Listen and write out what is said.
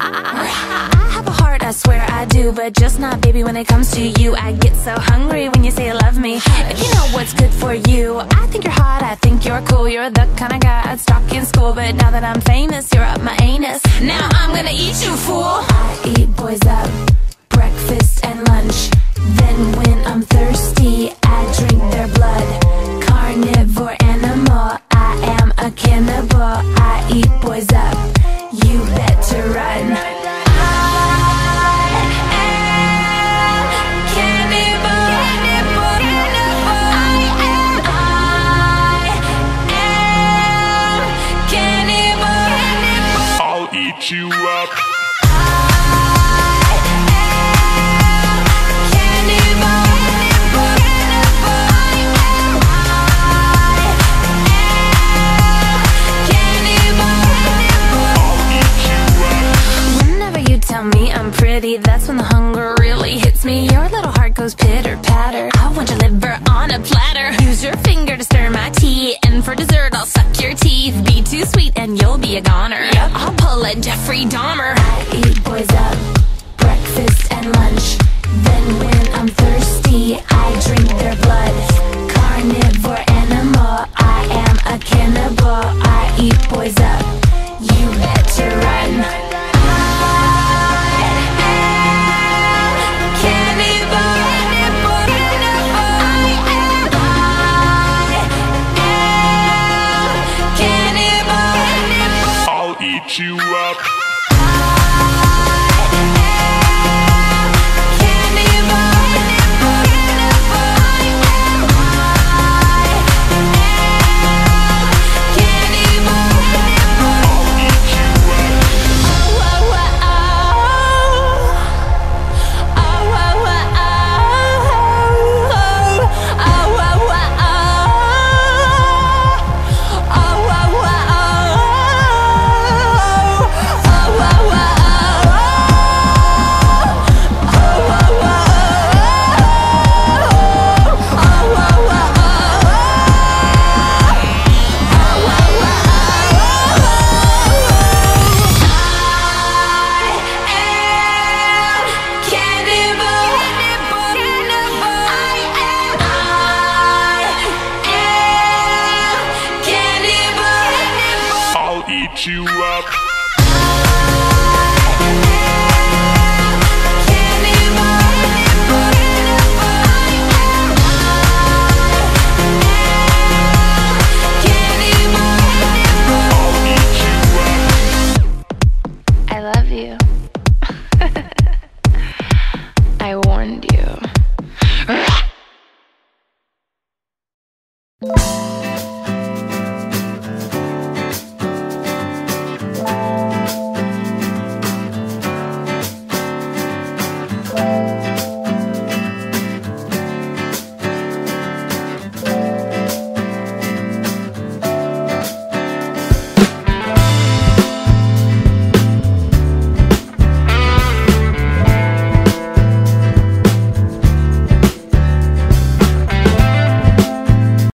I, have a heart, I swear I do But just not, baby, when it comes to you. I get so hungry when you say you love me. If you know what's good for you? I think you're hot, I think you're cool. You're the kind of guy I'd stalk in school But now that I'm famous, you're up my anus. Now I'm gonna eat you, fool. You up. Too sweet and you'll be a goner. I'll pull a Jeffrey Dahmer. I eat boys up, breakfast and lunch. Then when I'm thirsty, Beat you up.